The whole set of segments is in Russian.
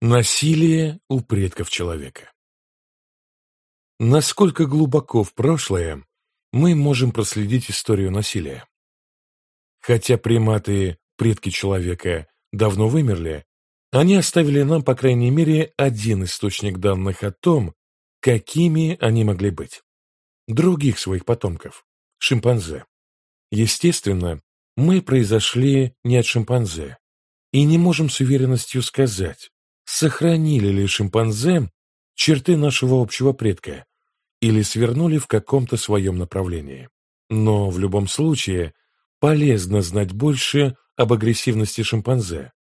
Насилие у предков человека Насколько глубоко в прошлое мы можем проследить историю насилия? Хотя приматы, предки человека, давно вымерли, они оставили нам, по крайней мере, один источник данных о том, какими они могли быть. Других своих потомков – шимпанзе. Естественно, мы произошли не от шимпанзе и не можем с уверенностью сказать, сохранили ли шимпанзе черты нашего общего предка или свернули в каком-то своем направлении. Но в любом случае полезно знать больше об агрессивности шимпанзе,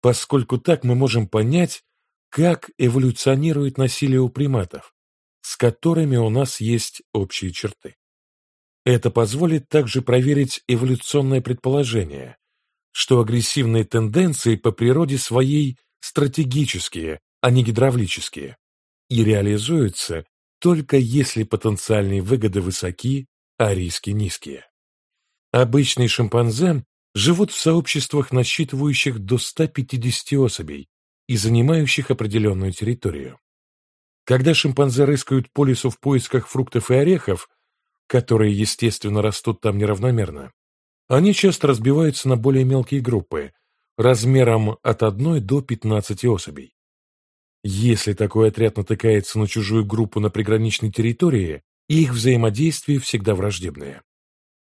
поскольку так мы можем понять, как эволюционирует насилие у приматов, с которыми у нас есть общие черты. Это позволит также проверить эволюционное предположение, что агрессивные тенденции по природе своей стратегические, а не гидравлические, и реализуются только если потенциальные выгоды высоки, а риски низкие. Обычные шимпанзе живут в сообществах, насчитывающих до 150 особей и занимающих определенную территорию. Когда шимпанзе рыскают по лесу в поисках фруктов и орехов, которые, естественно, растут там неравномерно, они часто разбиваются на более мелкие группы, размером от 1 до 15 особей. Если такой отряд натыкается на чужую группу на приграничной территории, их взаимодействие всегда враждебное.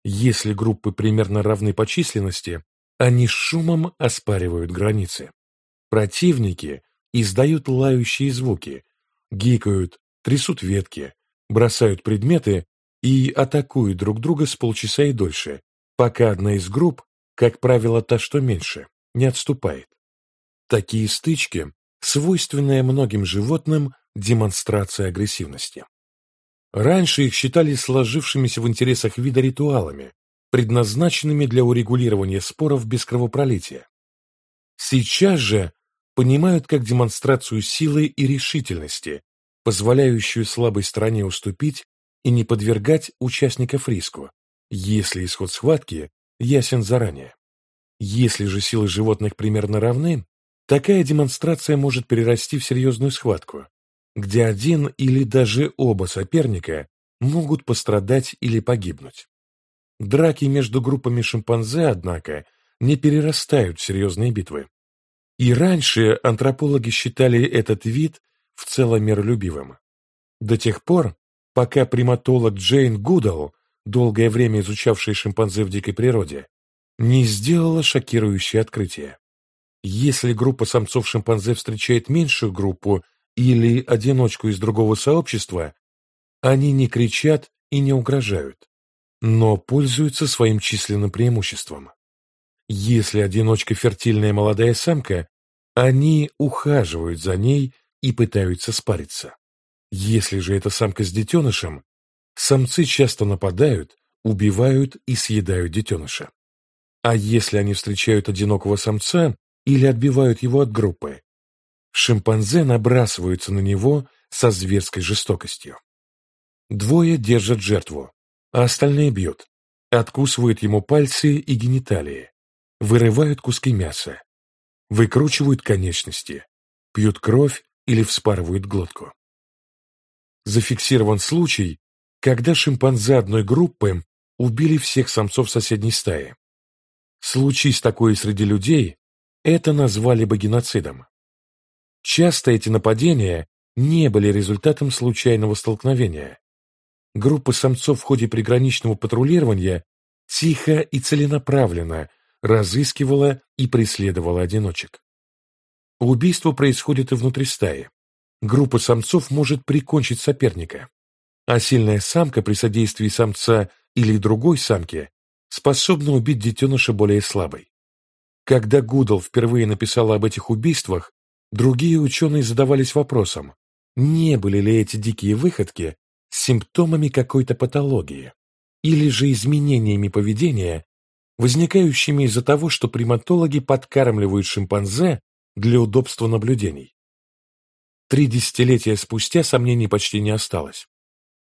Если группы примерно равны по численности, они шумом оспаривают границы. Противники издают лающие звуки, гикают, трясут ветки, бросают предметы и атакуют друг друга с полчаса и дольше, пока одна из групп, как правило та, что меньше, не отступает. Такие стычки – свойственная многим животным демонстрация агрессивности. Раньше их считали сложившимися в интересах вида ритуалами, предназначенными для урегулирования споров без кровопролития. Сейчас же понимают как демонстрацию силы и решительности, позволяющую слабой стороне уступить и не подвергать участников риску, если исход схватки ясен заранее. Если же силы животных примерно равны, такая демонстрация может перерасти в серьезную схватку, где один или даже оба соперника могут пострадать или погибнуть. Драки между группами шимпанзе, однако, не перерастают в серьезные битвы. И раньше антропологи считали этот вид в целом миролюбивым. До тех пор, пока приматолог Джейн Гудал, долгое время изучавший шимпанзе в дикой природе, не сделала шокирующее открытие. Если группа самцов шимпанзе встречает меньшую группу или одиночку из другого сообщества, они не кричат и не угрожают, но пользуются своим численным преимуществом. Если одиночка фертильная молодая самка, они ухаживают за ней и пытаются спариться. Если же это самка с детенышем, самцы часто нападают, убивают и съедают детеныша. А если они встречают одинокого самца или отбивают его от группы, Шимпанзе набрасываются на него со зверской жестокостью. Двое держат жертву, а остальные бьют, откусывают ему пальцы и гениталии, вырывают куски мяса, выкручивают конечности, пьют кровь или вспарывают глотку. Зафиксирован случай, когда шимпанзе одной группы убили всех самцов соседней стаи. Случись такое среди людей, это назвали бы геноцидом. Часто эти нападения не были результатом случайного столкновения. Группа самцов в ходе приграничного патрулирования тихо и целенаправленно разыскивала и преследовала одиночек. Убийство происходит и внутри стаи. Группа самцов может прикончить соперника, а сильная самка при содействии самца или другой самки способна убить детеныша более слабой. Когда Гудал впервые написала об этих убийствах, Другие ученые задавались вопросом, не были ли эти дикие выходки симптомами какой-то патологии или же изменениями поведения, возникающими из-за того, что приматологи подкармливают шимпанзе для удобства наблюдений. Три десятилетия спустя сомнений почти не осталось.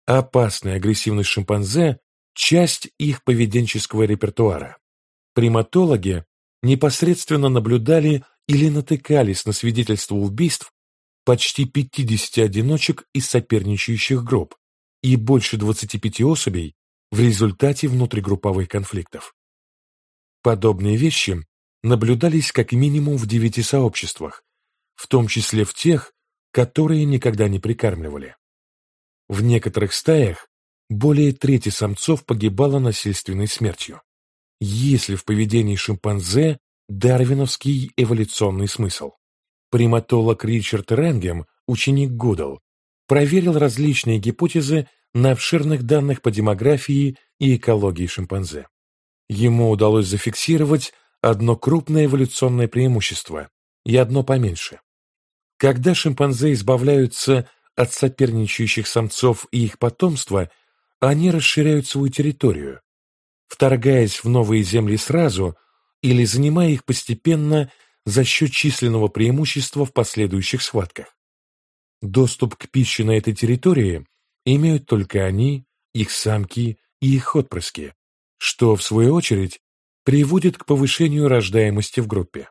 Опасная агрессивность шимпанзе – часть их поведенческого репертуара. Приматологи непосредственно наблюдали или натыкались на свидетельства убийств почти 50 одиночек из соперничающих групп и больше 25 особей в результате внутригрупповых конфликтов. Подобные вещи наблюдались как минимум в девяти сообществах, в том числе в тех, которые никогда не прикармливали. В некоторых стаях более трети самцов погибало насильственной смертью. Если в поведении шимпанзе дарвиновский эволюционный смысл. Приматолог Ричард Ренгем, ученик Гудл, проверил различные гипотезы на обширных данных по демографии и экологии шимпанзе. Ему удалось зафиксировать одно крупное эволюционное преимущество и одно поменьше. Когда шимпанзе избавляются от соперничающих самцов и их потомства, они расширяют свою территорию, вторгаясь в новые земли сразу или занимая их постепенно за счет численного преимущества в последующих схватках. Доступ к пище на этой территории имеют только они, их самки и их отпрыски, что, в свою очередь, приводит к повышению рождаемости в группе.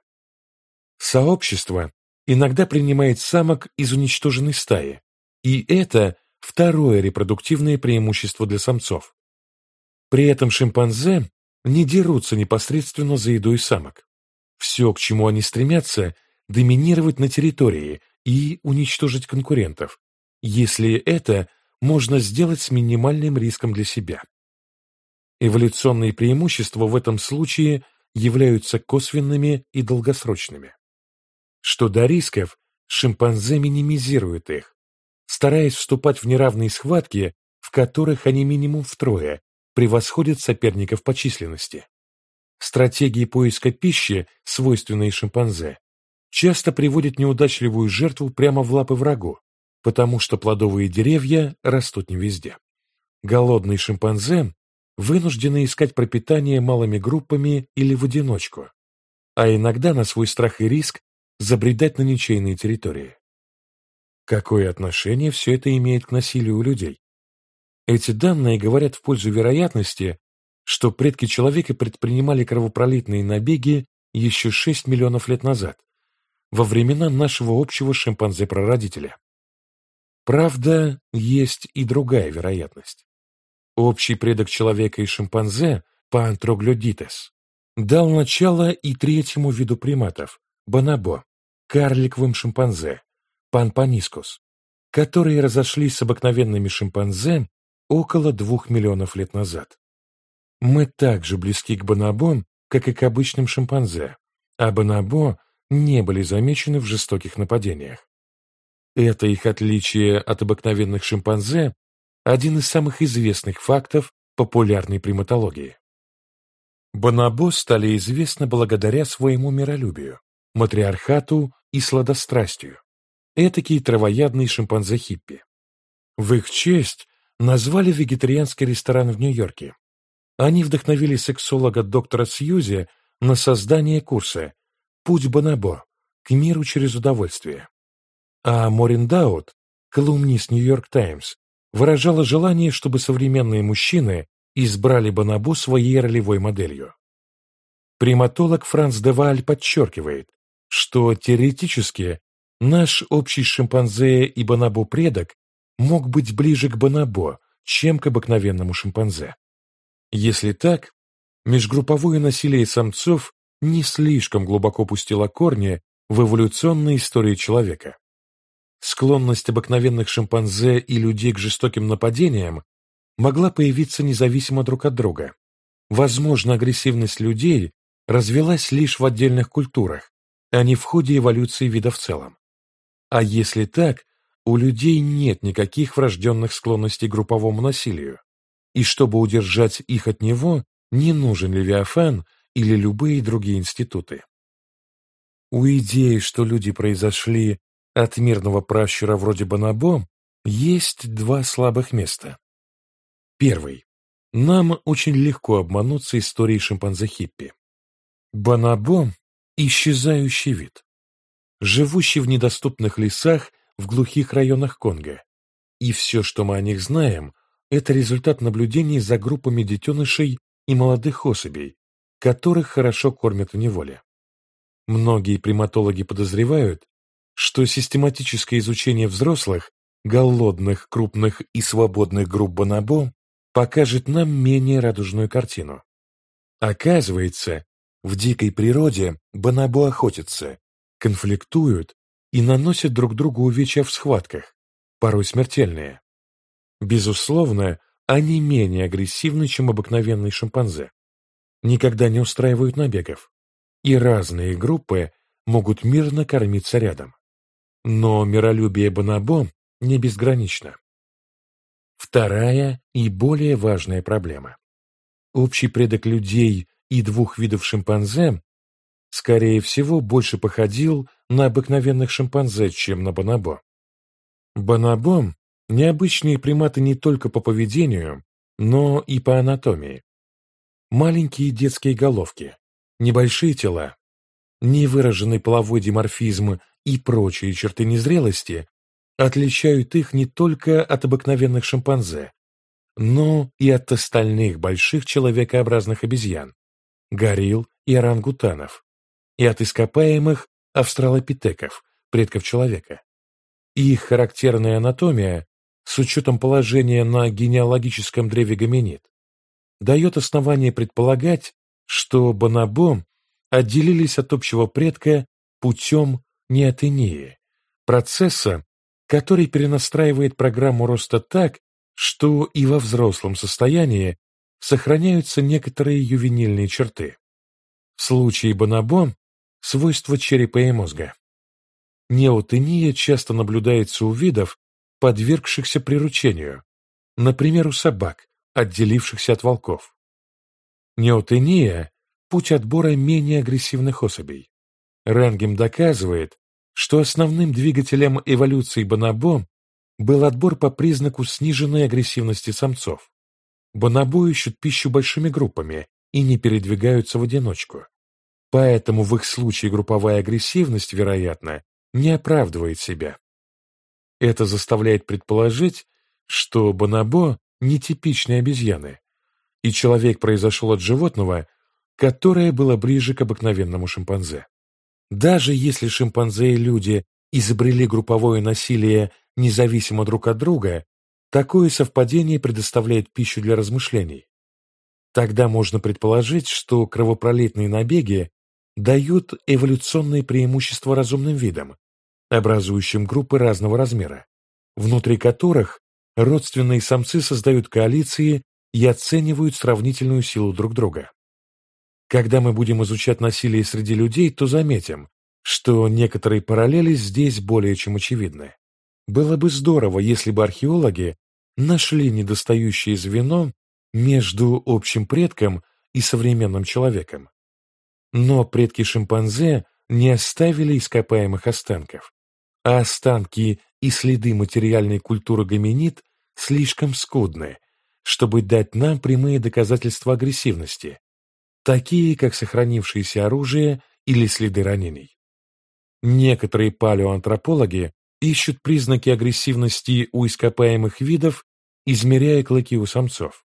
Сообщество иногда принимает самок из уничтоженной стаи, и это второе репродуктивное преимущество для самцов. При этом шимпанзе не дерутся непосредственно за едой самок. Все, к чему они стремятся, доминировать на территории и уничтожить конкурентов, если это можно сделать с минимальным риском для себя. Эволюционные преимущества в этом случае являются косвенными и долгосрочными. Что до рисков, шимпанзе минимизируют их, стараясь вступать в неравные схватки, в которых они минимум втрое превосходят соперников по численности. Стратегии поиска пищи, свойственные шимпанзе, часто приводят неудачливую жертву прямо в лапы врагу, потому что плодовые деревья растут не везде. Голодные шимпанзе вынуждены искать пропитание малыми группами или в одиночку, а иногда на свой страх и риск забредать на ничейные территории. Какое отношение все это имеет к насилию у людей? Эти данные говорят в пользу вероятности, что предки человека предпринимали кровопролитные набеги еще 6 миллионов лет назад, во времена нашего общего шимпанзе-прародителя. Правда, есть и другая вероятность. Общий предок человека и шимпанзе, пантроглодитес, дал начало и третьему виду приматов – бонобо, карликовым шимпанзе, панпанискус, которые разошлись с обыкновенными шимпанзе около двух миллионов лет назад. Мы также близки к бонобо, как и к обычным шимпанзе, а бонобо не были замечены в жестоких нападениях. Это их отличие от обыкновенных шимпанзе – один из самых известных фактов популярной приматологии. Бонобо стали известны благодаря своему миролюбию, матриархату и сладострастию. Этакие травоядные шимпанзе-хиппи. В их честь назвали вегетарианский ресторан в Нью-Йорке. Они вдохновили сексолога доктора Сьюзи на создание курса «Путь Бонобо. К миру через удовольствие». А Морин Даут, колумнист «Нью-Йорк Таймс», выражала желание, чтобы современные мужчины избрали Бонобо своей ролевой моделью. Приматолог Франц Деваль подчеркивает, что теоретически наш общий шимпанзе и бонобо предок мог быть ближе к бонобо, чем к обыкновенному шимпанзе. Если так, межгрупповое насилие самцов не слишком глубоко пустило корни в эволюционной истории человека. Склонность обыкновенных шимпанзе и людей к жестоким нападениям могла появиться независимо друг от друга. Возможно, агрессивность людей развелась лишь в отдельных культурах, а не в ходе эволюции вида в целом. А если так, у людей нет никаких врожденных склонностей к групповому насилию, и чтобы удержать их от него, не нужен Левиафан или любые другие институты. У идеи, что люди произошли от мирного пращура вроде Бонобо, есть два слабых места. Первый. Нам очень легко обмануться историей шимпанзе-хиппи. Бонобо – исчезающий вид, живущий в недоступных лесах в глухих районах Конго. И все, что мы о них знаем, это результат наблюдений за группами детенышей и молодых особей, которых хорошо кормят в неволе. Многие приматологи подозревают, что систематическое изучение взрослых, голодных, крупных и свободных групп бонобо покажет нам менее радужную картину. Оказывается, в дикой природе бонобо охотятся, конфликтуют и наносят друг другу увечья в схватках, порой смертельные. Безусловно, они менее агрессивны, чем обыкновенные шимпанзе. Никогда не устраивают набегов. И разные группы могут мирно кормиться рядом. Но миролюбие бонобо не безгранично. Вторая и более важная проблема. Общий предок людей и двух видов шимпанзе, скорее всего, больше походил на обыкновенных шимпанзе, чем на бонобо. Бонобо – необычные приматы не только по поведению, но и по анатомии. Маленькие детские головки, небольшие тела, невыраженный половой диморфизм и прочие черты незрелости отличают их не только от обыкновенных шимпанзе, но и от остальных больших человекообразных обезьян, горилл и орангутанов, и от ископаемых австралопитеков, предков человека. Их характерная анатомия, с учетом положения на генеалогическом древе гоминид, дает основание предполагать, что бонобо отделились от общего предка путем неотении, процесса, который перенастраивает программу роста так, что и во взрослом состоянии сохраняются некоторые ювенильные черты. В случае бонобо – свойства черепа и мозга. Неотения часто наблюдается у видов, подвергшихся приручению, например, у собак, отделившихся от волков. Неотения – путь отбора менее агрессивных особей. Рангем доказывает, что основным двигателем эволюции бонобо был отбор по признаку сниженной агрессивности самцов. Бонобо ищут пищу большими группами и не передвигаются в одиночку. Поэтому в их случае групповая агрессивность, вероятно, не оправдывает себя. Это заставляет предположить, что бонобо – нетипичные обезьяны, и человек произошел от животного, которое было ближе к обыкновенному шимпанзе. Даже если шимпанзе и люди изобрели групповое насилие независимо друг от друга, такое совпадение предоставляет пищу для размышлений. Тогда можно предположить, что кровопролитные набеги дают эволюционные преимущества разумным видам, образующим группы разного размера, внутри которых родственные самцы создают коалиции и оценивают сравнительную силу друг друга. Когда мы будем изучать насилие среди людей, то заметим, что некоторые параллели здесь более чем очевидны. Было бы здорово, если бы археологи нашли недостающее звено между общим предком и современным человеком. Но предки шимпанзе не оставили ископаемых останков, а останки и следы материальной культуры гоминид слишком скудны, чтобы дать нам прямые доказательства агрессивности, такие как сохранившееся оружие или следы ранений. Некоторые палеоантропологи ищут признаки агрессивности у ископаемых видов, измеряя клыки у самцов.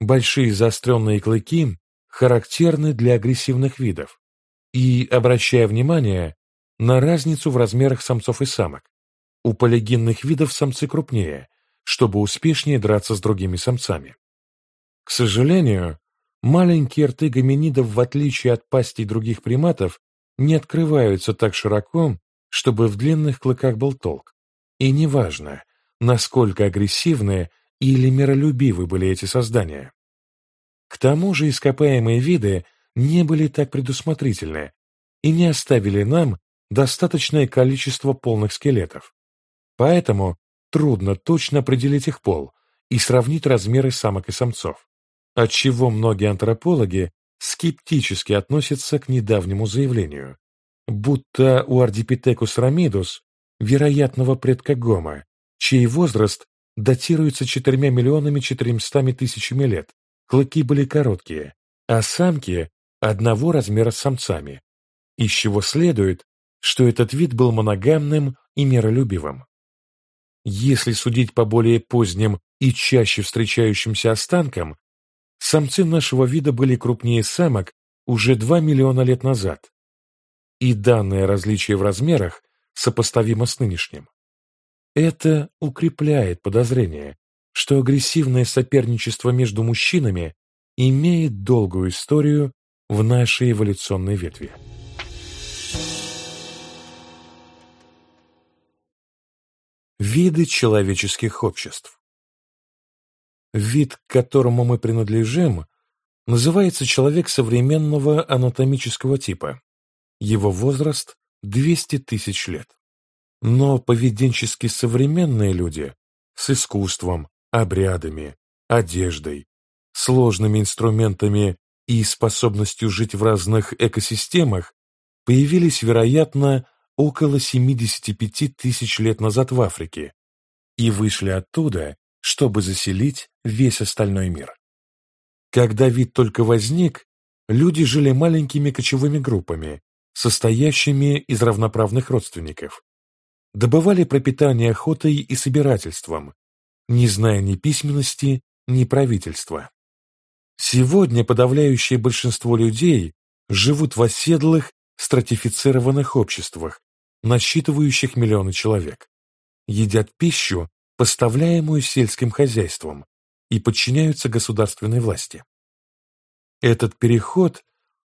Большие заостренные клыки характерны для агрессивных видов и обращая внимание на разницу в размерах самцов и самок. У полигинных видов самцы крупнее, чтобы успешнее драться с другими самцами. К сожалению, маленькие рты гоминидов, в отличие от пастей других приматов, не открываются так широко, чтобы в длинных клыках был толк. И неважно, насколько агрессивны или миролюбивы были эти создания. К тому же ископаемые виды не были так предусмотрительны и не оставили нам достаточное количество полных скелетов. Поэтому трудно точно определить их пол и сравнить размеры самок и самцов, отчего многие антропологи скептически относятся к недавнему заявлению, будто у Ардипитекус рамидус, вероятного предка Гома, чей возраст датируется 4 миллионами 400 тысячами лет, клыки были короткие, а самки одного размера с самцами, из чего следует, что этот вид был моногамным и миролюбивым. Если судить по более поздним и чаще встречающимся останкам, самцы нашего вида были крупнее самок уже 2 миллиона лет назад. и данное различие в размерах сопоставимо с нынешним. Это укрепляет подозрение, что агрессивное соперничество между мужчинами имеет долгую историю в нашей эволюционной ветви. Виды человеческих обществ Вид, к которому мы принадлежим, называется человек современного анатомического типа. Его возраст – 200 тысяч лет. Но поведенчески современные люди с искусством, обрядами, одеждой, сложными инструментами и способностью жить в разных экосистемах появились, вероятно, около 75 тысяч лет назад в Африке и вышли оттуда, чтобы заселить весь остальной мир. Когда вид только возник, люди жили маленькими кочевыми группами, состоящими из равноправных родственников. Добывали пропитание охотой и собирательством, не зная ни письменности, ни правительства. Сегодня подавляющее большинство людей живут в оседлых, стратифицированных обществах, насчитывающих миллионы человек, едят пищу, поставляемую сельским хозяйством, и подчиняются государственной власти. Этот переход,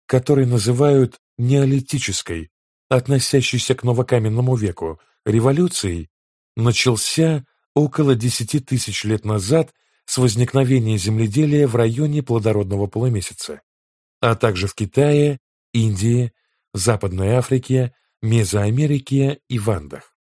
который называют неолитической, относящейся к новокаменному веку, революцией, начался около 10 тысяч лет назад с возникновения земледелия в районе плодородного полумесяца, а также в Китае, Индии, Западной Африке, Мезоамерике и в Андах.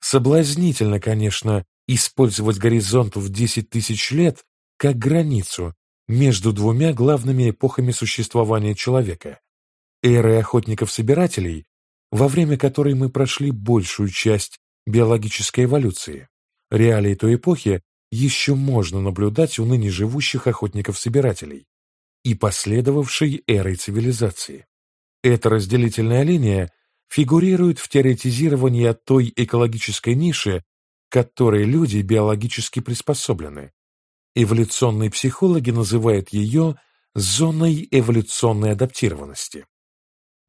Соблазнительно, конечно, использовать горизонт в 10 тысяч лет как границу между двумя главными эпохами существования человека – эрой охотников-собирателей, во время которой мы прошли большую часть биологической эволюции, реалии той эпохи еще можно наблюдать у ныне живущих охотников-собирателей и последовавшей эрой цивилизации. Эта разделительная линия фигурирует в теоретизировании той экологической ниши, к которой люди биологически приспособлены. Эволюционные психологи называют ее зоной эволюционной адаптированности.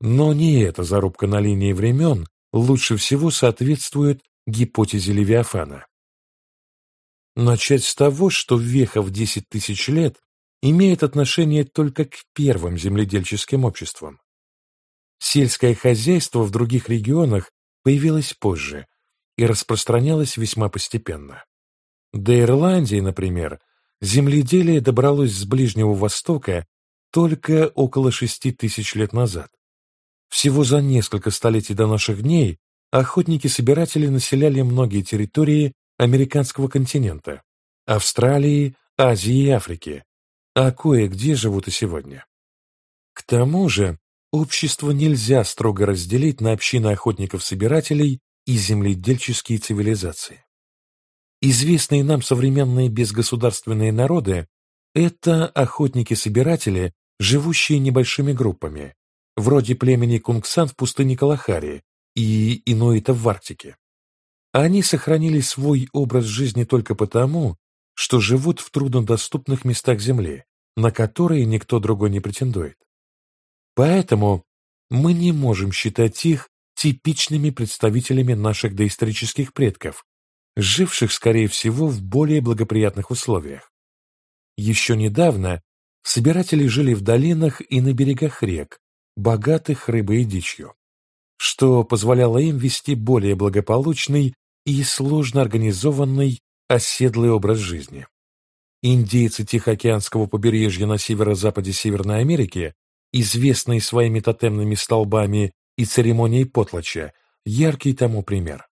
Но не эта зарубка на линии времен лучше всего соответствует гипотезе Левиафана. Начать с того, что веха в 10 тысяч лет имеет отношение только к первым земледельческим обществам. Сельское хозяйство в других регионах появилось позже и распространялось весьма постепенно. До Ирландии, например, земледелие добралось с Ближнего Востока только около 6 тысяч лет назад. Всего за несколько столетий до наших дней охотники-собиратели населяли многие территории американского континента, Австралии, Азии и Африки, а кое-где живут и сегодня. К тому же, общество нельзя строго разделить на общины охотников-собирателей и земледельческие цивилизации. Известные нам современные безгосударственные народы – это охотники-собиратели, живущие небольшими группами, вроде племени Кунгсан в пустыне Калахари и инуитов в Арктике. Они сохранили свой образ жизни только потому, что живут в труднодоступных местах Земли, на которые никто другой не претендует. Поэтому мы не можем считать их типичными представителями наших доисторических предков, живших, скорее всего, в более благоприятных условиях. Еще недавно собиратели жили в долинах и на берегах рек, богатых рыбой и дичью что позволяло им вести более благополучный и сложно организованный оседлый образ жизни. Индейцы Тихоокеанского побережья на северо-западе Северной Америки, известные своими тотемными столбами и церемонией потлача, яркий тому пример.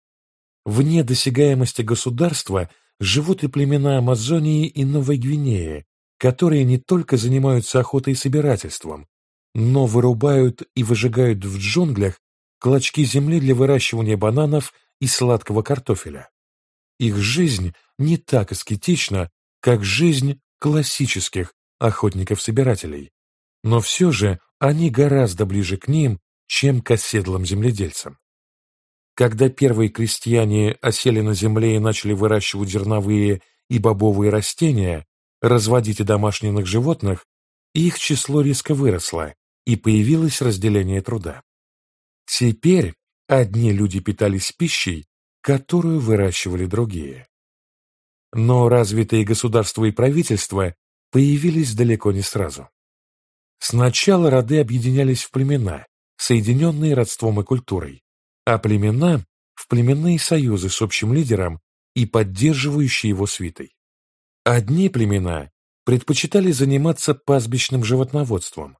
Вне досягаемости государства живут и племена Амазонии и Новой Гвинеи, которые не только занимаются охотой и собирательством, но вырубают и выжигают в джунглях клочки земли для выращивания бананов и сладкого картофеля. Их жизнь не так аскетична, как жизнь классических охотников-собирателей, но все же они гораздо ближе к ним, чем к оседлым земледельцам. Когда первые крестьяне осели на земле и начали выращивать зерновые и бобовые растения, разводить и домашних животных, их число резко выросло, и появилось разделение труда. Теперь одни люди питались пищей, которую выращивали другие. Но развитые государства и правительства появились далеко не сразу. Сначала роды объединялись в племена, соединенные родством и культурой, а племена – в племенные союзы с общим лидером и поддерживающие его свитой. Одни племена предпочитали заниматься пастбищным животноводством.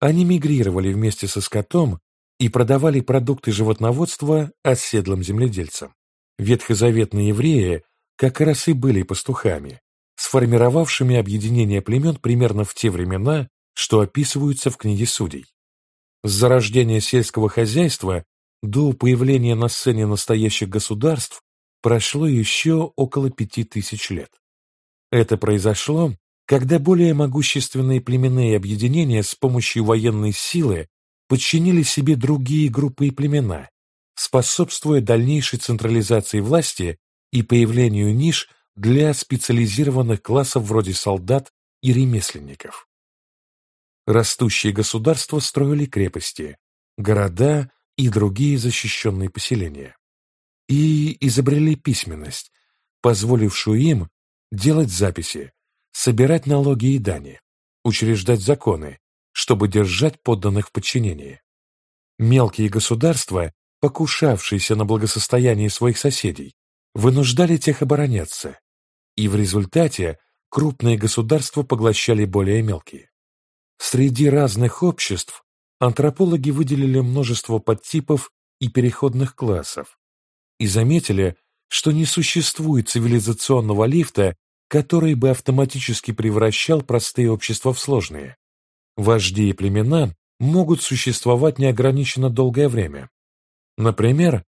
Они мигрировали вместе со скотом и продавали продукты животноводства оседлым земледельцам. Ветхозаветные евреи как раз и были пастухами, сформировавшими объединение племен примерно в те времена, что описываются в книге Судей. С зарождения сельского хозяйства до появления на сцене настоящих государств прошло еще около пяти тысяч лет. Это произошло, когда более могущественные племенные объединения с помощью военной силы подчинили себе другие группы и племена, способствуя дальнейшей централизации власти и появлению ниш для специализированных классов вроде солдат и ремесленников. Растущие государства строили крепости, города и другие защищенные поселения. И изобрели письменность, позволившую им делать записи, собирать налоги и дани, учреждать законы, чтобы держать подданных в подчинении. Мелкие государства, покушавшиеся на благосостояние своих соседей, вынуждали тех обороняться, и в результате крупные государства поглощали более мелкие. Среди разных обществ антропологи выделили множество подтипов и переходных классов и заметили, что не существует цивилизационного лифта, который бы автоматически превращал простые общества в сложные. Вожди и племена могут существовать неограниченно долгое время. Например,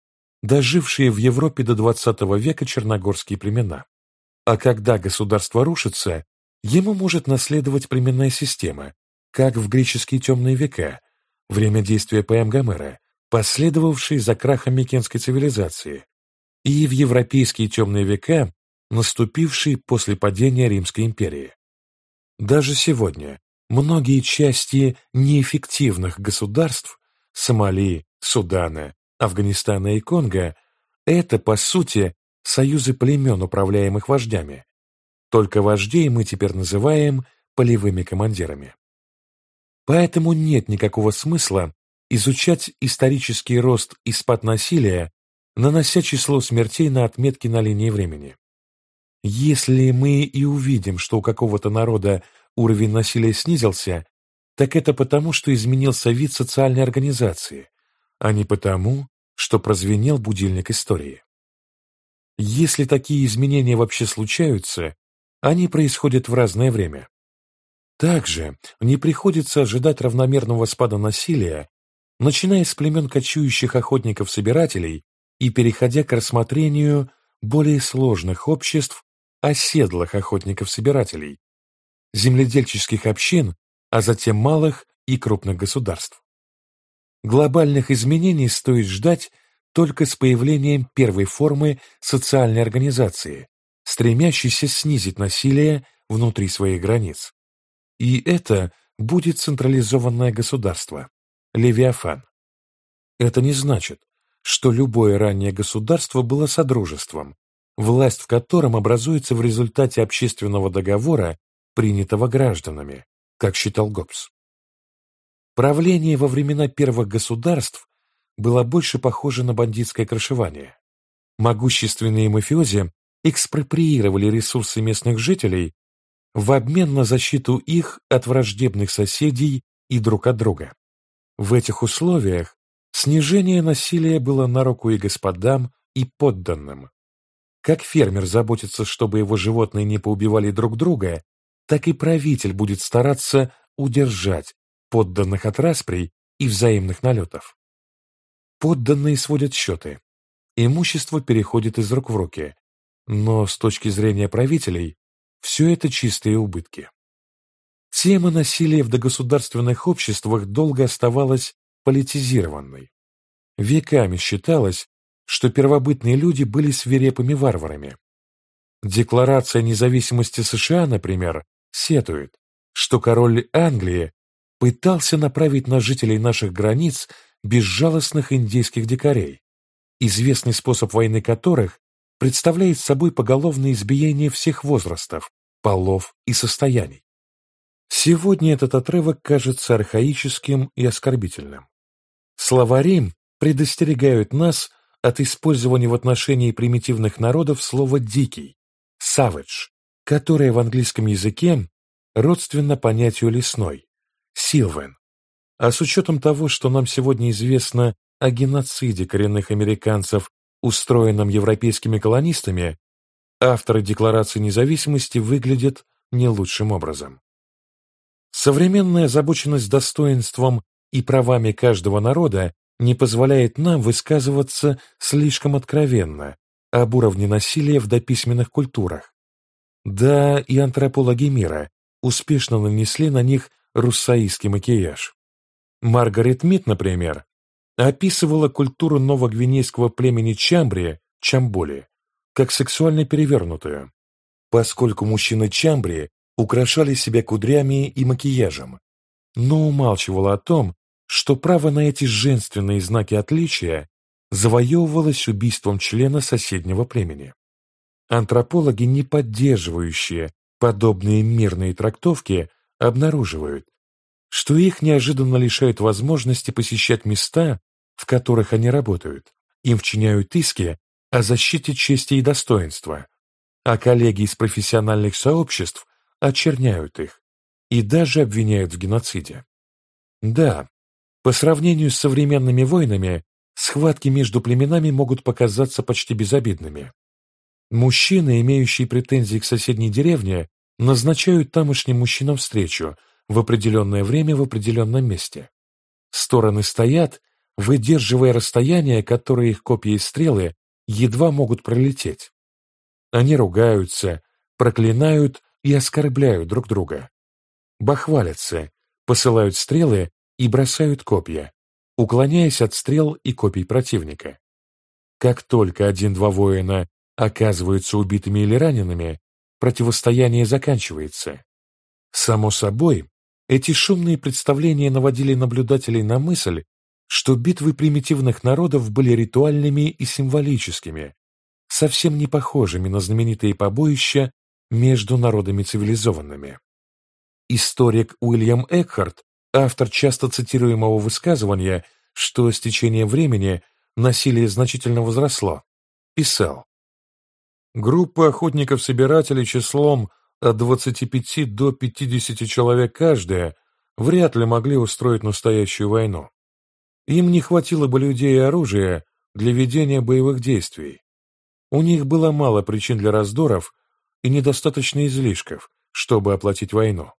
дожившие в Европе до XX века черногорские племена. А когда государство рушится, ему может наследовать племенная система, как в греческие темные века, время действия ПМ Гомера, последовавшие за крахом Микенской цивилизации, и в европейские темные века, наступившие после падения Римской империи. Даже сегодня многие части неэффективных государств Сомали, Судана, Афганистана и Конго – это, по сути, союзы племен, управляемых вождями. Только вождей мы теперь называем полевыми командирами. Поэтому нет никакого смысла изучать исторический рост и спад насилия, нанося число смертей на отметки на линии времени. Если мы и увидим, что у какого-то народа уровень насилия снизился, так это потому, что изменился вид социальной организации, а не потому, что прозвенел будильник истории. Если такие изменения вообще случаются, они происходят в разное время. Также не приходится ожидать равномерного спада насилия, начиная с племен кочующих охотников-собирателей и переходя к рассмотрению более сложных обществ оседлых охотников-собирателей, земледельческих общин, а затем малых и крупных государств. Глобальных изменений стоит ждать только с появлением первой формы социальной организации, стремящейся снизить насилие внутри своих границ. И это будет централизованное государство, Левиафан. Это не значит, что любое раннее государство было содружеством, власть в котором образуется в результате общественного договора, принятого гражданами, как считал Гоббс. Правление во времена первых государств было больше похоже на бандитское крышевание. Могущественные мафиози экспроприировали ресурсы местных жителей в обмен на защиту их от враждебных соседей и друг от друга. В этих условиях снижение насилия было на руку и господам, и подданным. Как фермер заботится, чтобы его животные не поубивали друг друга, так и правитель будет стараться удержать подданных от расприй и взаимных налетов. Подданные сводят счеты. Имущество переходит из рук в руки, но с точки зрения правителей все это чистые убытки. Тема насилия в догосударственных обществах долго оставалась политизированной. Веками считалось, что первобытные люди были свирепыми варварами. Декларация независимости США, например, сетует, что король Англии пытался направить на жителей наших границ безжалостных индейских дикарей, известный способ войны которых представляет собой поголовное избиение всех возрастов, полов и состояний. Сегодня этот отрывок кажется архаическим и оскорбительным. Словари предостерегают нас от использования в отношении примитивных народов слова «дикий» – «savage», которое в английском языке родственно понятию «лесной» – «силвен». А с учетом того, что нам сегодня известно о геноциде коренных американцев, устроенном европейскими колонистами, авторы Декларации независимости выглядят не лучшим образом. Современная озабоченность достоинством и правами каждого народа не позволяет нам высказываться слишком откровенно об уровне насилия в дописьменных культурах. Да, и антропологи мира успешно нанесли на них руссаистский макияж. Маргарет Мит, например, описывала культуру новогвинейского племени Чамбри, Чамболи, как сексуально перевернутую, поскольку мужчины Чамбри украшали себя кудрями и макияжем, но умалчивала о том, что право на эти женственные знаки отличия завоевывалось убийством члена соседнего племени. Антропологи, не поддерживающие подобные мирные трактовки, обнаруживают, что их неожиданно лишают возможности посещать места, в которых они работают, им вчиняют иски о защите чести и достоинства, а коллеги из профессиональных сообществ очерняют их и даже обвиняют в геноциде. Да, по сравнению с современными войнами, схватки между племенами могут показаться почти безобидными. Мужчины, имеющие претензии к соседней деревне, назначают тамошним мужчинам встречу в определенное время в определенном месте. Стороны стоят, выдерживая расстояние, которое их копья и стрелы едва могут пролететь. Они ругаются, проклинают и оскорбляют друг друга. Бахвалятся, посылают стрелы и бросают копья, уклоняясь от стрел и копий противника. Как только один-два воина оказываются убитыми или ранеными, противостояние заканчивается. Само собой, эти шумные представления наводили наблюдателей на мысль, что битвы примитивных народов были ритуальными и символическими, совсем не похожими на знаменитые побоища между народами цивилизованными. Историк Уильям Экхарт автор часто цитируемого высказывания, что с течением времени насилие значительно возросло, писал Группа охотников-собирателей числом от 25 до 50 человек каждая вряд ли могли устроить настоящую войну. Им не хватило бы людей и оружия для ведения боевых действий. У них было мало причин для раздоров и недостаточно излишков, чтобы оплатить войну.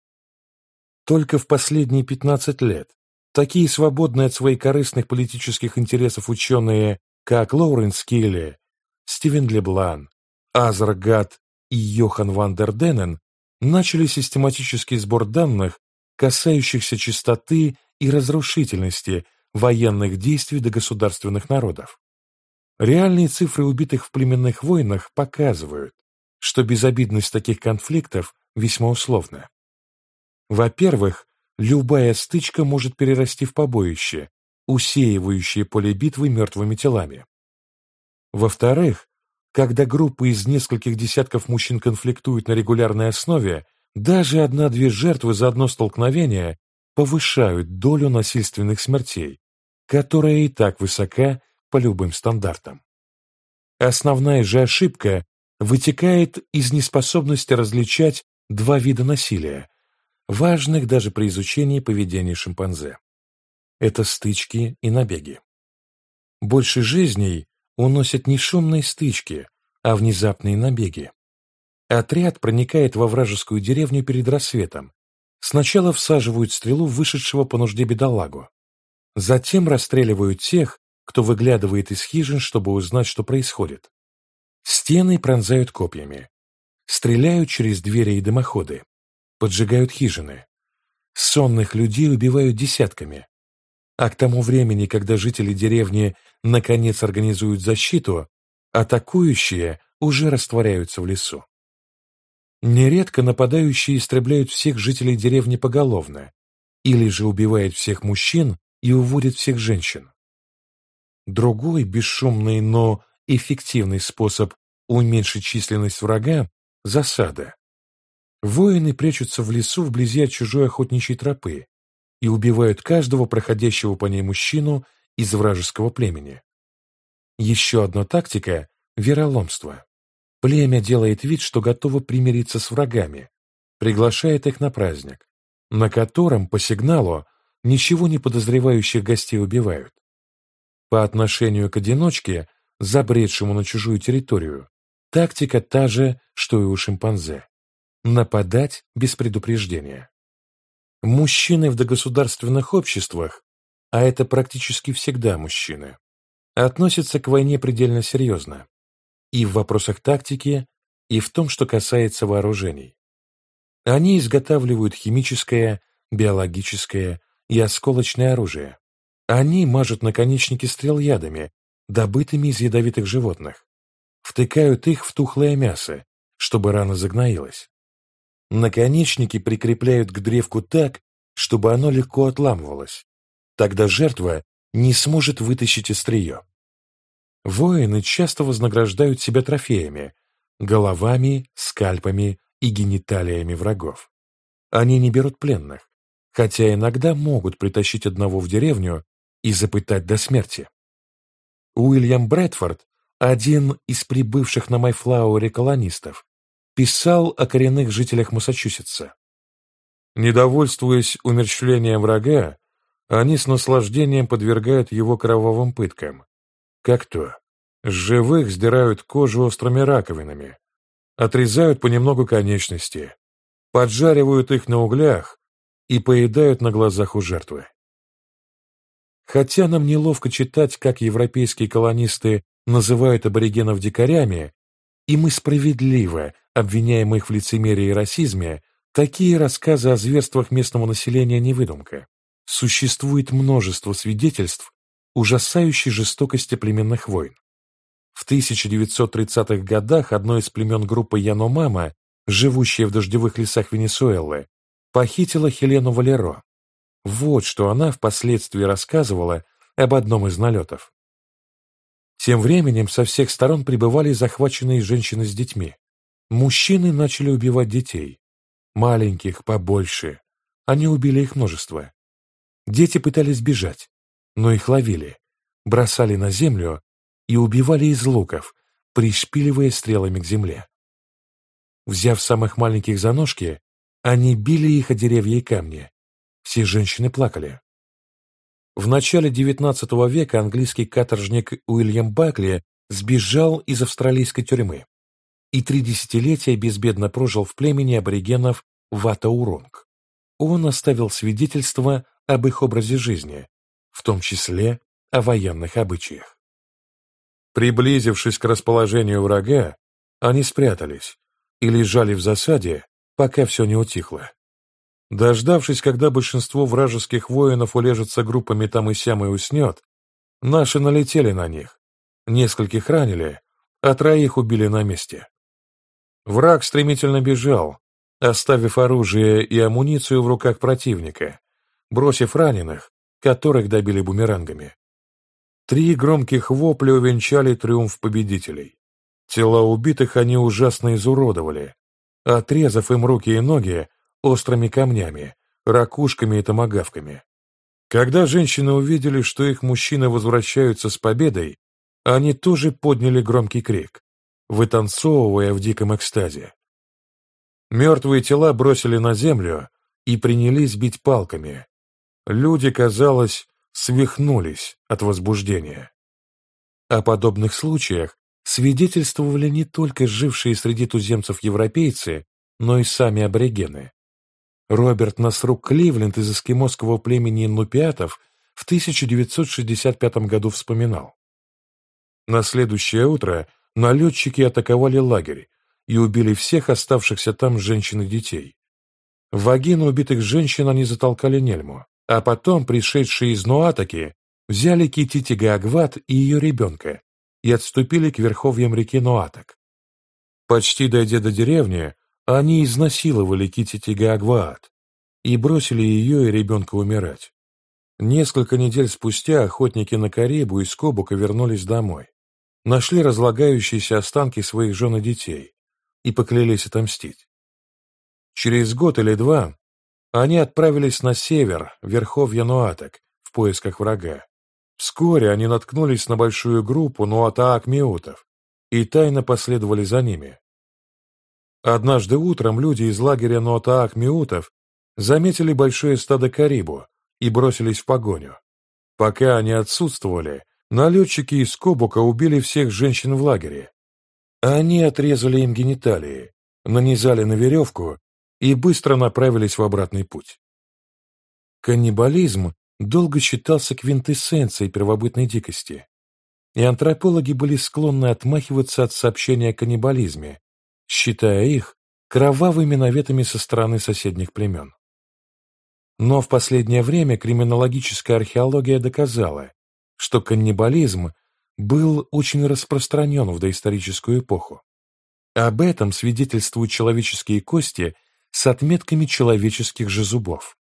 Только в последние 15 лет такие свободные от своих корыстных политических интересов ученые, как Лоуренс Килли, Стивен Леблан, Азар Гат и Йохан ван дер Денен, начали систематический сбор данных, касающихся чистоты и разрушительности военных действий до государственных народов. Реальные цифры убитых в племенных войнах показывают, что безобидность таких конфликтов весьма условна. Во-первых, любая стычка может перерасти в побоище, усеивающее поле битвы мертвыми телами. Во-вторых, когда группа из нескольких десятков мужчин конфликтует на регулярной основе, даже одна-две жертвы за одно столкновение повышают долю насильственных смертей, которая и так высока по любым стандартам. Основная же ошибка вытекает из неспособности различать два вида насилия, важных даже при изучении поведения шимпанзе. Это стычки и набеги. Больше жизней уносят не шумные стычки, а внезапные набеги. Отряд проникает во вражескую деревню перед рассветом. Сначала всаживают стрелу вышедшего по нужде бедолагу. Затем расстреливают тех, кто выглядывает из хижин, чтобы узнать, что происходит. Стены пронзают копьями. Стреляют через двери и дымоходы поджигают хижины. Сонных людей убивают десятками. А к тому времени, когда жители деревни наконец организуют защиту, атакующие уже растворяются в лесу. Нередко нападающие истребляют всех жителей деревни поголовно, или же убивают всех мужчин и уводят всех женщин. Другой бесшумный, но эффективный способ уменьшить численность врага – засада. Воины прячутся в лесу вблизи от чужой охотничьей тропы и убивают каждого проходящего по ней мужчину из вражеского племени. Еще одна тактика – вероломство. Племя делает вид, что готово примириться с врагами, приглашает их на праздник, на котором, по сигналу, ничего не подозревающих гостей убивают. По отношению к одиночке, забредшему на чужую территорию, тактика та же, что и у шимпанзе. Нападать без предупреждения. Мужчины в догосударственных обществах, а это практически всегда мужчины, относятся к войне предельно серьезно. И в вопросах тактики, и в том, что касается вооружений. Они изготавливают химическое, биологическое и осколочное оружие. Они мажут наконечники стрел ядами, добытыми из ядовитых животных. Втыкают их в тухлое мясо, чтобы рана загноилась. Наконечники прикрепляют к древку так, чтобы оно легко отламывалось. Тогда жертва не сможет вытащить острие. Воины часто вознаграждают себя трофеями, головами, скальпами и гениталиями врагов. Они не берут пленных, хотя иногда могут притащить одного в деревню и запытать до смерти. Уильям Брэдфорд, один из прибывших на Майфлауэре колонистов, писал о коренных жителях Массачусетса. Недовольствуясь умерщвлением врага, они с наслаждением подвергают его кровавым пыткам. Как то, с живых сдирают кожу острыми раковинами, отрезают понемногу конечности, поджаривают их на углях и поедают на глазах у жертвы. Хотя нам неловко читать, как европейские колонисты называют аборигенов дикарями, и мы справедливо обвиняем их в лицемерии и расизме, такие рассказы о зверствах местного населения не выдумка. Существует множество свидетельств ужасающей жестокости племенных войн. В 1930-х годах одно из племен группы Яномама, живущее в дождевых лесах Венесуэлы, похитило Хелену Валеро. Вот что она впоследствии рассказывала об одном из налетов. Тем временем со всех сторон прибывали захваченные женщины с детьми. Мужчины начали убивать детей. Маленьких, побольше. Они убили их множество. Дети пытались бежать, но их ловили, бросали на землю и убивали из луков, пришпиливая стрелами к земле. Взяв самых маленьких за ножки, они били их о деревья и камни. Все женщины плакали. В начале XIX века английский каторжник Уильям Бакли сбежал из австралийской тюрьмы и три десятилетия безбедно прожил в племени аборигенов Ватаурунг. Он оставил свидетельство об их образе жизни, в том числе о военных обычаях. Приблизившись к расположению врага, они спрятались и лежали в засаде, пока все не утихло. Дождавшись, когда большинство вражеских воинов улежится группами там и сям и уснет, наши налетели на них, нескольких ранили, а троих убили на месте. Враг стремительно бежал, оставив оружие и амуницию в руках противника, бросив раненых, которых добили бумерангами. Три громких вопля увенчали триумф победителей. Тела убитых они ужасно изуродовали, отрезав им руки и ноги острыми камнями, ракушками и томагавками. Когда женщины увидели, что их мужчины возвращаются с победой, они тоже подняли громкий крик, вытанцовывая в диком экстазе. Мертвые тела бросили на землю и принялись бить палками, Люди, казалось, свихнулись от возбуждения. О подобных случаях свидетельствовали не только жившие среди туземцев европейцы, но и сами аборигены. Роберт Насрук Кливленд из эскимосского племени нупиатов в 1965 году вспоминал. На следующее утро налетчики атаковали лагерь и убили всех оставшихся там женщин и детей. Вагины убитых женщин они затолкали нельму. А потом пришедшие из Нуатаки взяли Китити Гаагват и ее ребенка и отступили к верховьям реки Нуатак. Почти дойдя до деревни, они изнасиловали Китити Гаагват и бросили ее и ребенка умирать. Несколько недель спустя охотники на Карибу из Кобука вернулись домой, нашли разлагающиеся останки своих жен и детей и поклялись отомстить. Через год или два они отправились на север, в верховья Нуатек, в поисках врага. Вскоре они наткнулись на большую группу нуатаак-миутов и тайно последовали за ними. Однажды утром люди из лагеря нуатаак-миутов заметили большое стадо карибу и бросились в погоню. Пока они отсутствовали, налетчики из Кобука убили всех женщин в лагере. Они отрезали им гениталии, нанизали на веревку и быстро направились в обратный путь. Каннибализм долго считался квинтэссенцией первобытной дикости, и антропологи были склонны отмахиваться от сообщения о каннибализме, считая их кровавыми наветами со стороны соседних племен. Но в последнее время криминологическая археология доказала, что каннибализм был очень распространен в доисторическую эпоху. Об этом свидетельствуют человеческие кости с отметками человеческих же зубов.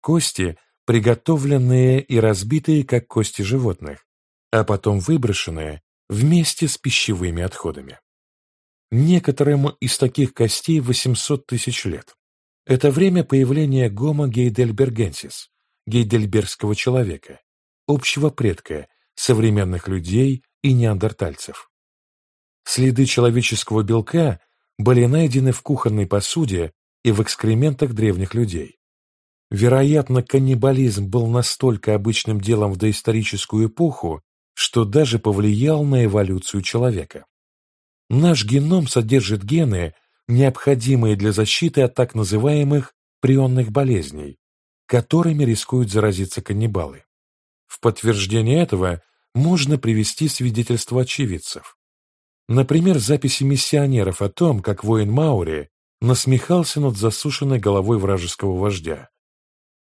Кости, приготовленные и разбитые, как кости животных, а потом выброшенные вместе с пищевыми отходами. Некоторым из таких костей 800 тысяч лет. Это время появления гомо гейдельбергенсис, гейдельбергского человека, общего предка современных людей и неандертальцев. Следы человеческого белка были найдены в кухонной посуде и в экскрементах древних людей. Вероятно, каннибализм был настолько обычным делом в доисторическую эпоху, что даже повлиял на эволюцию человека. Наш геном содержит гены, необходимые для защиты от так называемых прионных болезней, которыми рискуют заразиться каннибалы. В подтверждение этого можно привести свидетельства очевидцев. Например, записи миссионеров о том, как воин Маури насмехался над засушенной головой вражеского вождя.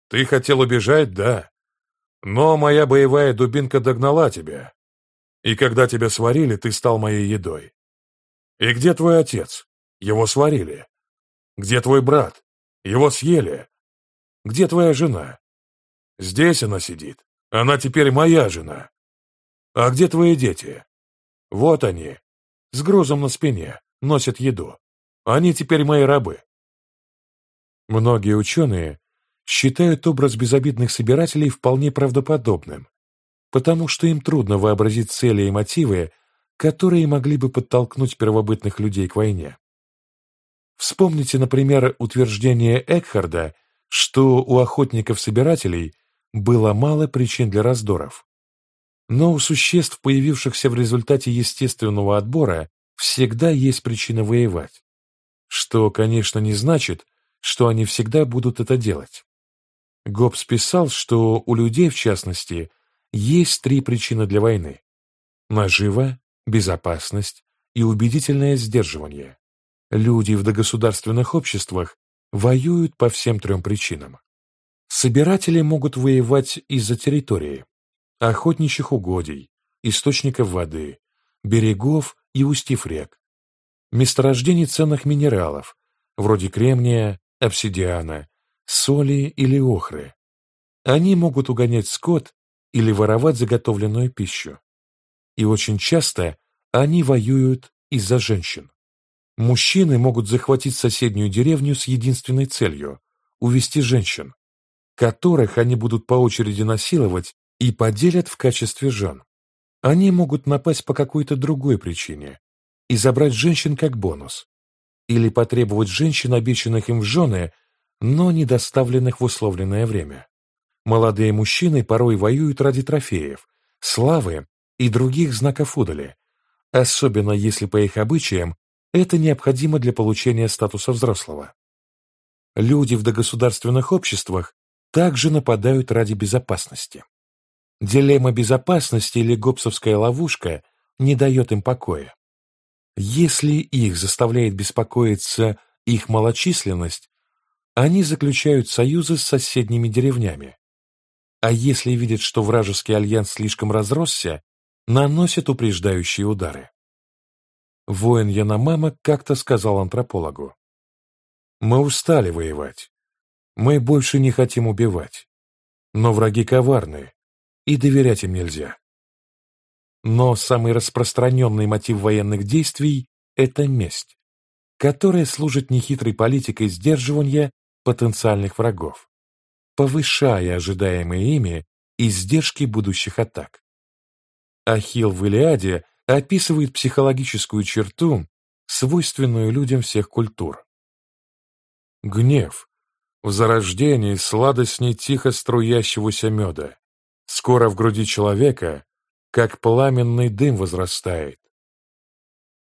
«Ты хотел убежать, да? Но моя боевая дубинка догнала тебя. И когда тебя сварили, ты стал моей едой. И где твой отец? Его сварили. Где твой брат? Его съели. Где твоя жена? Здесь она сидит. Она теперь моя жена. А где твои дети? Вот они, с грузом на спине, носят еду. Они теперь мои рабы. Многие ученые считают образ безобидных собирателей вполне правдоподобным, потому что им трудно вообразить цели и мотивы, которые могли бы подтолкнуть первобытных людей к войне. Вспомните, например, утверждение Экхарда, что у охотников-собирателей было мало причин для раздоров. Но у существ, появившихся в результате естественного отбора, всегда есть причина воевать. Что, конечно, не значит, что они всегда будут это делать. Гоббс писал, что у людей, в частности, есть три причины для войны. Нажива, безопасность и убедительное сдерживание. Люди в догосударственных обществах воюют по всем трем причинам. Собиратели могут воевать из-за территории, охотничьих угодий, источников воды, берегов и устьев рек, месторождений ценных минералов, вроде кремния, обсидиана, соли или охры. Они могут угонять скот или воровать заготовленную пищу. И очень часто они воюют из-за женщин. Мужчины могут захватить соседнюю деревню с единственной целью – увести женщин, которых они будут по очереди насиловать и поделят в качестве жен. Они могут напасть по какой-то другой причине, и забрать женщин как бонус, или потребовать женщин, обещанных им в жены, но не доставленных в условленное время. Молодые мужчины порой воюют ради трофеев, славы и других знаков удали, особенно если по их обычаям это необходимо для получения статуса взрослого. Люди в догосударственных обществах также нападают ради безопасности. Дилемма безопасности или гопсовская ловушка не дает им покоя. Если их заставляет беспокоиться их малочисленность, они заключают союзы с соседними деревнями. А если видят, что вражеский альянс слишком разросся, наносят упреждающие удары. Воин Яномама как-то сказал антропологу. «Мы устали воевать. Мы больше не хотим убивать. но враги коварны, и доверять им нельзя. Но самый распространенный мотив военных действий – это месть, которая служит нехитрой политикой сдерживания потенциальных врагов, повышая ожидаемые ими издержки будущих атак. Ахилл в Илиаде описывает психологическую черту, свойственную людям всех культур. Гнев в зарождении сладостней тихо струящегося меда. Скоро в груди человека, как пламенный дым возрастает.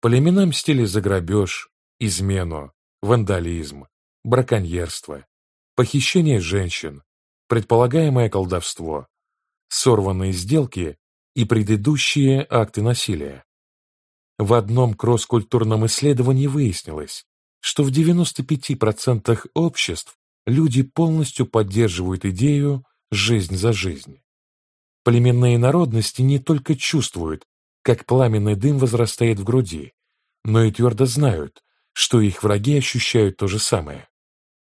Племена мстили за грабеж, измену, вандализм, браконьерство, похищение женщин, предполагаемое колдовство, сорванные сделки и предыдущие акты насилия. В одном кросс-культурном исследовании выяснилось, что в 95% обществ люди полностью поддерживают идею «жизнь за жизнь». Племенные народности не только чувствуют, как пламенный дым возрастает в груди, но и твердо знают, что их враги ощущают то же самое.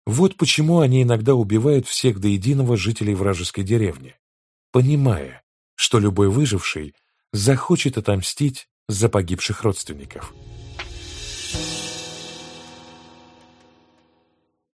Вот почему они иногда убивают всех до единого жителей вражеской деревни, понимая, что любой выживший захочет отомстить за погибших родственников.